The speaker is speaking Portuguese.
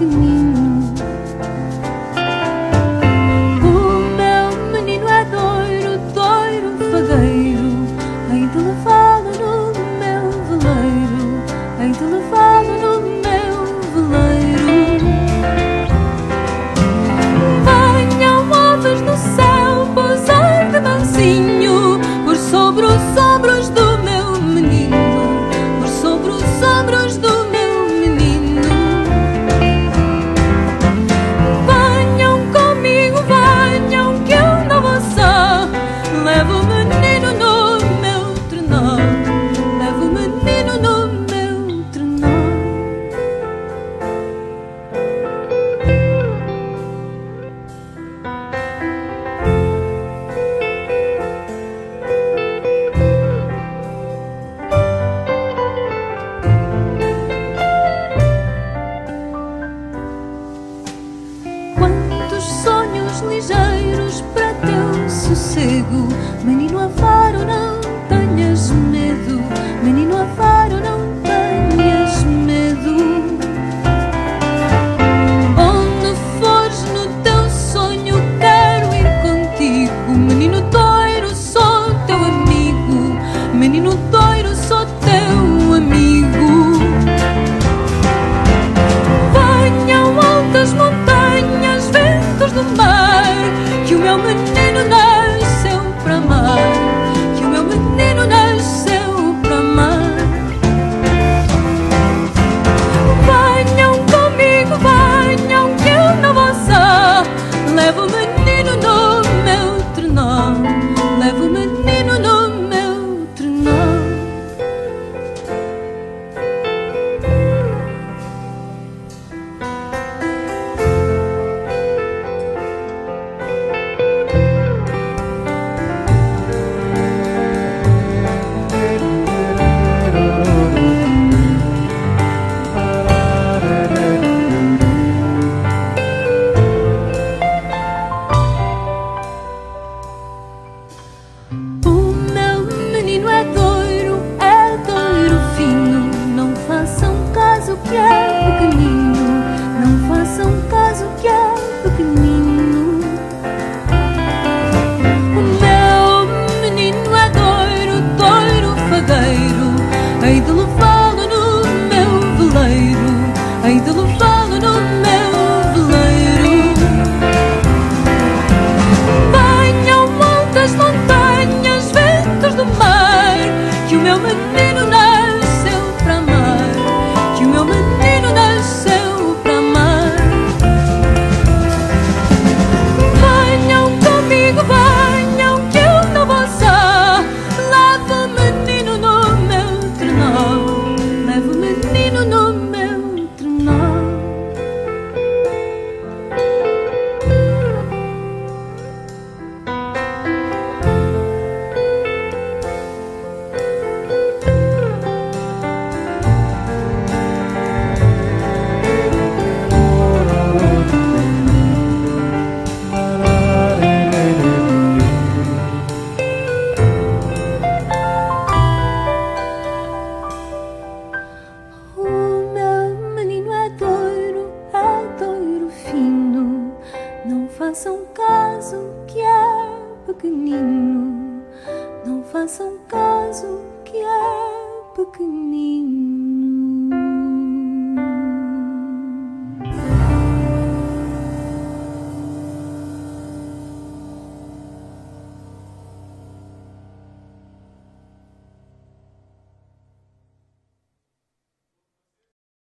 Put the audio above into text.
You. ligeiros para teu sossego, menino avó. faça um caso que é pequenino. Não faça um caso que é pequenino.